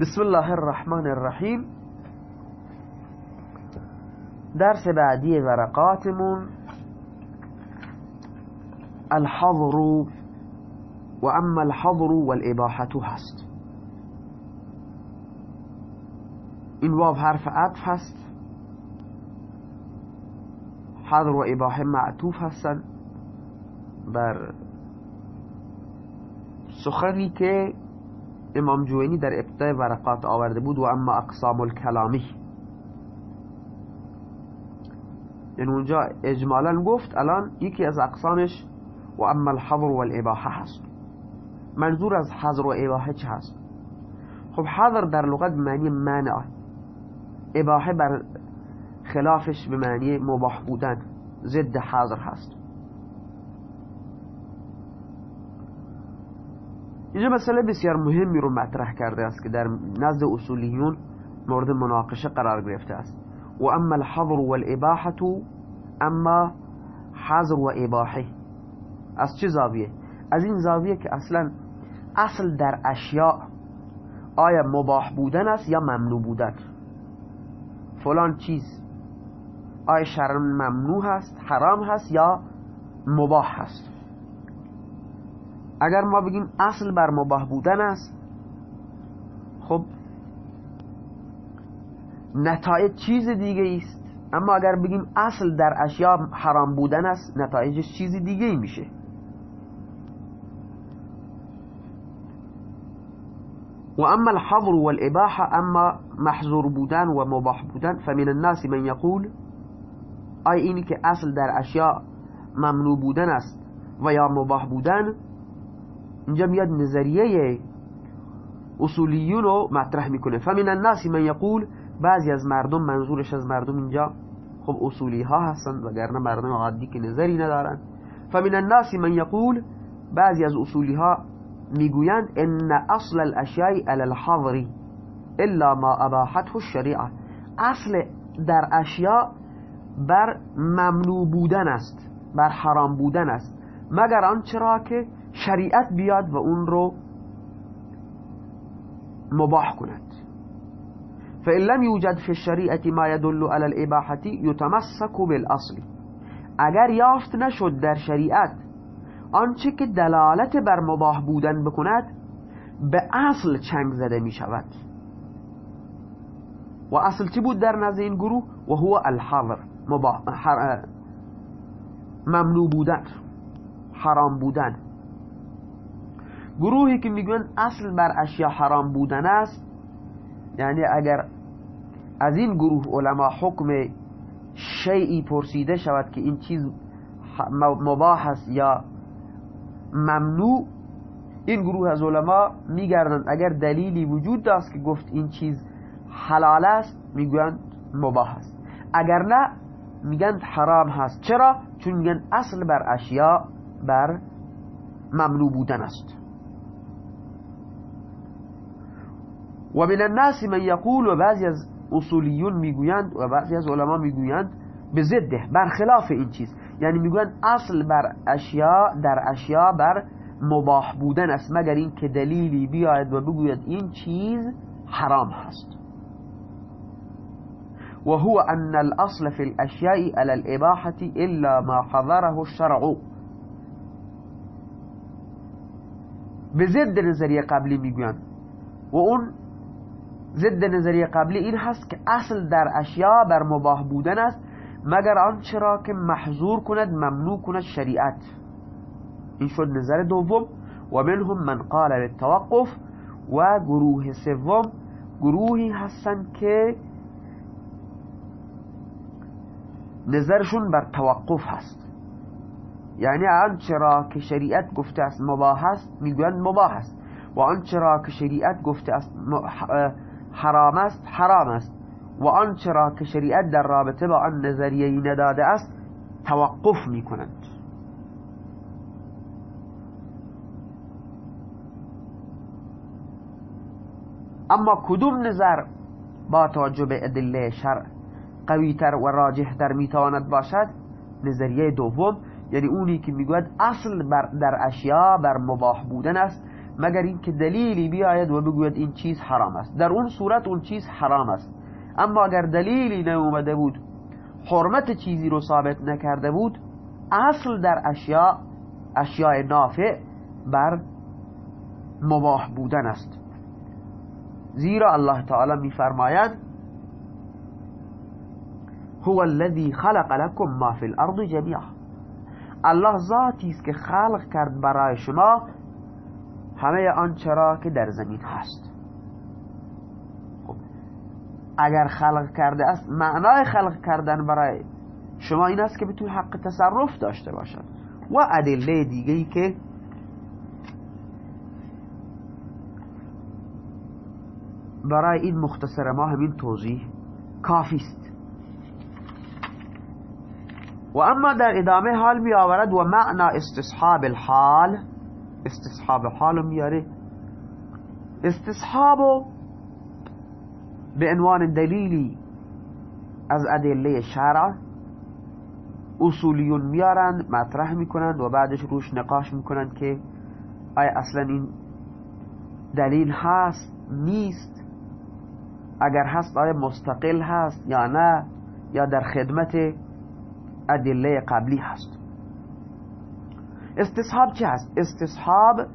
بسم الله الرحمن الرحیم درس بعدی ورقاتمون الحظر و اما الحظر والاباحة هست. این واو حرف عطف هست. حظر و اباحه معطوف هستن. بر سخنی که امام جوینی در ابتدای ورقات آورده بود و اما اقسام الکلامی. یعنی اونجا اجمالا گفت الان یکی از اقسامش و اما الحظر و الاباحه هست. منظور از حظر و اباحه چه هست؟ خب حظر در لغت معنی منع. اباحه بر خلافش به معنی مباح بودن. ضد حظر هست. اینجا مسئله بسیار مهمی رو مطرح کرده است که در نزد اصولیون مورد مناقشه قرار گرفته است. و اما الحظر والاباحه اما حظر و اباحه. از چه زاویه؟ از این زاویه که اصلا اصل در اشیاء آیا مباح بودن است یا ممنوع بودن؟ فلان چیز آیا شرم ممنوع هست حرام هست یا مباح هست؟ اگر ما بگیم اصل بر مباح بودن است خب نتایج چیز دیگه است. اما اگر بگیم اصل در اشیاء حرام بودن است نتایجش چیز دیگه میشه. و اما الحظر والاباحه اما محظور بودن و مباح بودن فمن الناس من یقول آی اینی که اصل در اشیاء ممنوع بودن است و یا مباح بودن اینجا میاد نظریه اصولیون رو مطرح می‌کنه. فمن الناس من یقول بعضی از مردم منظورش از مردم اینجا خب اصولی ها هستند وگرنه مردم عادی که نظری ندارن. فمن الناس من یقول بعضی از اصولی ها می‌گویند ان اصل الاشیاء علی الحظر الا ما اباحته الشریعه. اصل در اشیاء بر ممنوع بودن است بر حرام بودن است. مگر آنچه را که شریعت بیاد و اون رو مباح کند. فإن لم يوجد في الشريعة ما يدل على الإباحة يتمسك بالأصل. اگر یافت نشد در شریعت آنچه که دلالت بر مباح بودن بکند به اصل چنگ زده می شود و اصل چی بود در نزد این گروه؟ و هو الحظر. ممنوع بودن حرام بودن. گروهی که میگن اصل بر اشیا حرام بودن است یعنی اگر از این گروه علما حکم شیعی پرسیده شود که این چیز مباح است یا ممنوع این گروه از علما میگردند. اگر دلیلی وجود داشت که گفت این چیز حلال است می‌گویند مباح است. اگر نه میگن حرام هست. چرا؟ چون میگن اصل بر اشیا بر ممنوع بودن است. و من الناس من یقول و بعضی از اصولیون میگویند و بعضی از علما میگویند به ضده برخلاف این چیز. یعنی میگویند اصل بر اشیا در اشیا بر مباح بودن است. مگر این که دلیلی بیاید و بگوید این چیز حرام هست. و هو ان الاصل في الاشیاء على الاباحة الا ما حضره الشرع. به ضد نظریه قبلی میگویند. و اون ضد نظریه قبلی این هست که اصل در اشیا بر مباح بودن است مگر آنچه را که محظور کند ممنوع کند شریعت. این شد نظر دوم. و منهم من قال للتوقف و گروه سوم گروهی هستند که نظرشون بر توقف هست. یعنی آنچه را که شریعت گفته است مباح است می‌گویند مباح است. و آنچه را که شریعت گفته است حرام است حرام است. و آنچه را که شریعت در رابطه با آن نظریه نداده است توقف می کنند اما کدوم نظر با توجه به ادله شرع قویتر و راجحتر می‌تواند باشد؟ نظریه دوم یعنی اونی که می‌گوید اصل بر در اشیا بر مباح بودن است. مگر اینکه دلیلی بیاید و بگوید این چیز حرام است. در اون صورت اون چیز حرام است. اما اگر دلیلی نیومده بود حرمت چیزی رو ثابت نکرده بود اصل در اشیاء اشیاء نافع بر مباح بودن است. زیرا الله تعالی میفرماید هو الذي خلق لكم ما في الارض جميعا الله ذاتی است که خلق کرد برای شما همه آنچه را که در زمین هست. خب اگر خلق کرده است معنای خلق کردن برای شما این است که بتون حق تصرف داشته باشد. و ادله دیگه ای که برای این مختصر ما همین توضیح کافی است. و اما در ادامه حال می آورد و معنا استصحاب الحال استصحاب حال میاره. استصحاب به عنوان دلیلی از ادله شرع اصولیون میارند مطرح می‌کنند و بعدش روش نقاش می‌کنند که آیا اصلا این دلیل هست نیست؟ اگر هست آیا مستقل هست یا نه؟ یا در خدمت ادله قبلی هست؟ استصحاب چه هست؟ استصحاب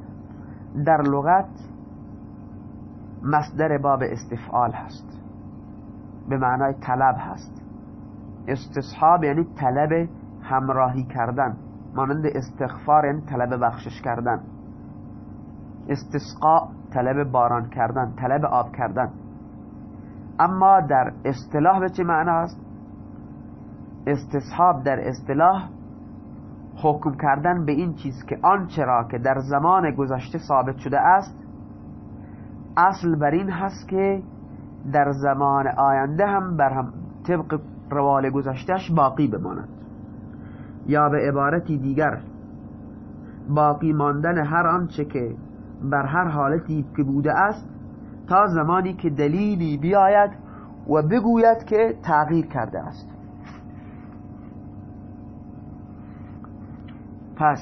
در لغت مصدر باب استفعال هست. به معنای طلب هست. استصحاب یعنی طلب همراهی کردن. مانند استغفار یعنی طلب بخشش کردن. استسقاء طلب باران کردن طلب آب کردن. اما در اصطلاح به چه معنا است؟ استصحاب در اصطلاح حکم کردن به این چیز که آنچه را که در زمان گذشته ثابت شده است اصل بر این هست که در زمان آینده هم بر هم طبق روال گذشتهش باقی بماند. یا به عبارتی دیگر باقی ماندن هر آنچه که بر هر حالتی که بوده است تا زمانی که دلیلی بیاید و بگوید که تغییر کرده است. پس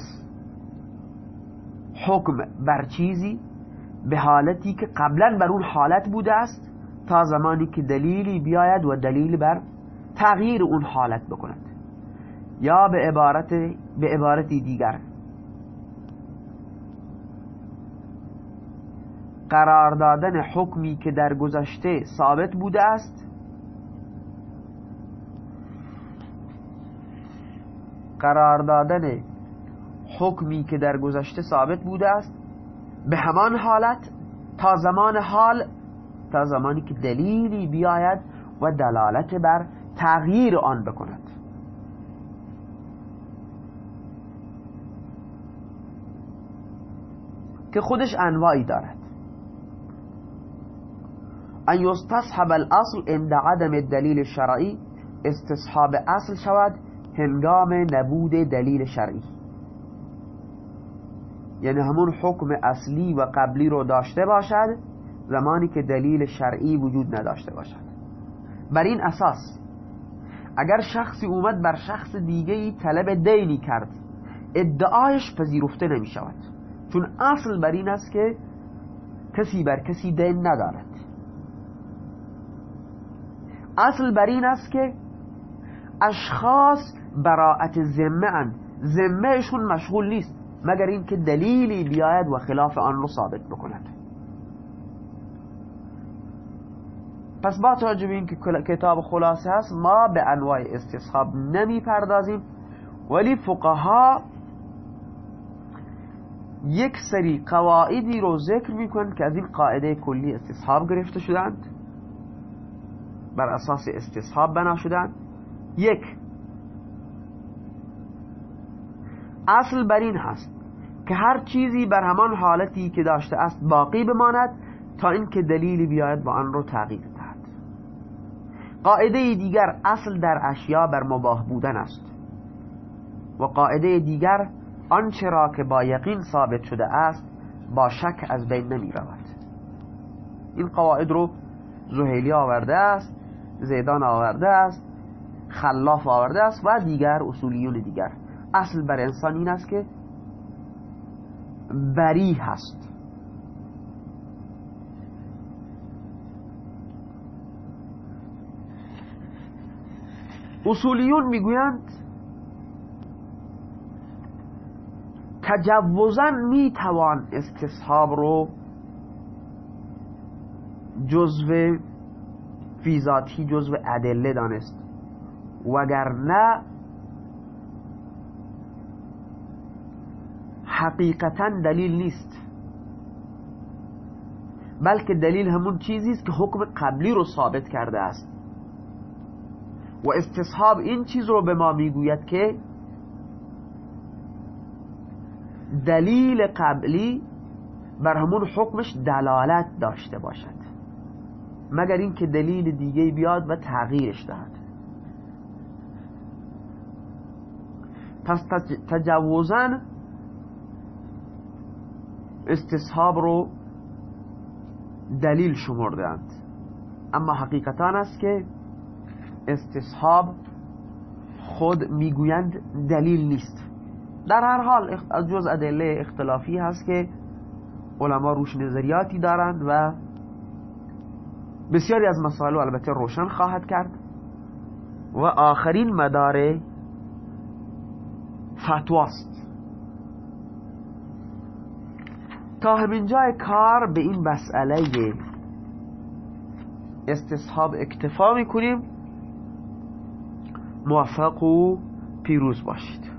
حکم بر چیزی به حالتی که قبلا بر اون حالت بوده است تا زمانی که دلیلی بیاید و دلیل بر تغییر اون حالت بکند. یا به عبارت به عبارتی دیگر. قرار دادن حکمی که در گذشته ثابت بوده است. قرار دادن حکمی که در گذشته ثابت بوده است به همان حالت تا زمان حال تا زمانی که دلیلی بیاید و دلالت بر تغییر آن بکند. که خودش انواعی دارد. ان یستصحب الاصل عند عدم الدلیل الشرعی استصحاب اصل شود هنگام نبود دلیل شرعی. یعنی همون حکم اصلی و قبلی رو داشته باشد زمانی که دلیل شرعی وجود نداشته باشد. بر این اساس اگر شخصی اومد بر شخص دیگه ای طلب دینی کرد ادعایش پذیرفته نمی شود چون اصل بر این است که کسی بر کسی دین ندارد. اصل بر این است که اشخاص براعت ذمه اند ذمهشون مشغول نیست. مگر اینکه دلیلی بیاید و خلاف آن رو ثابت بکند. پس با توجه به اینکه کتاب خلاصه هست ما به انواع استصحاب نمی پردازیم ولی فقها یک سری قواعدی رو ذکر می‌کنند که از این قاعده کلی استصحاب گرفته شدند بر اساس استصحاب بنا شدند. یک اصل بر این هست که هر چیزی بر همان حالتی که داشته است باقی بماند تا اینکه دلیلی بیاید با آن رو تغییر دهد. قاعده دیگر اصل در اشیا بر مباه بودن است و قاعده دیگر آنچه را که با یقین ثابت شده است با شک از بین نمی رود. این قواعد رو زهیلی آورده است زیدان آورده است خلاف آورده است و دیگر اصولیون دیگر. اصل بر انسان این است که بری هست. اصولیون می‌گویند تجوزا می‌توان استصحاب رو جزو فیزاتی جزو ادله دانست. وگرنه حقیقتا دلیل نیست. بلکه دلیل همون چیزی است که حکم قبلی رو ثابت کرده است. و استصحاب این چیز رو به ما می‌گوید که دلیل قبلی بر همون حکمش دلالت داشته باشد. مگر اینکه دلیل دیگه بیاد و تغییرش دهد. پس تجوزن استصحاب رو دلیل شمردند اما حقیقتا است که استصحاب خود می‌گویند دلیل نیست. در هر حال از جز ادله اختلافی هست که علما روش نظریاتی دارند و بسیاری از مسائل البته روشن خواهد کرد. و آخرین مدار فتواست. تا همین جای کار به این مسئله استصحاب اکتفا می‌کنیم. موفق و پیروز باشید.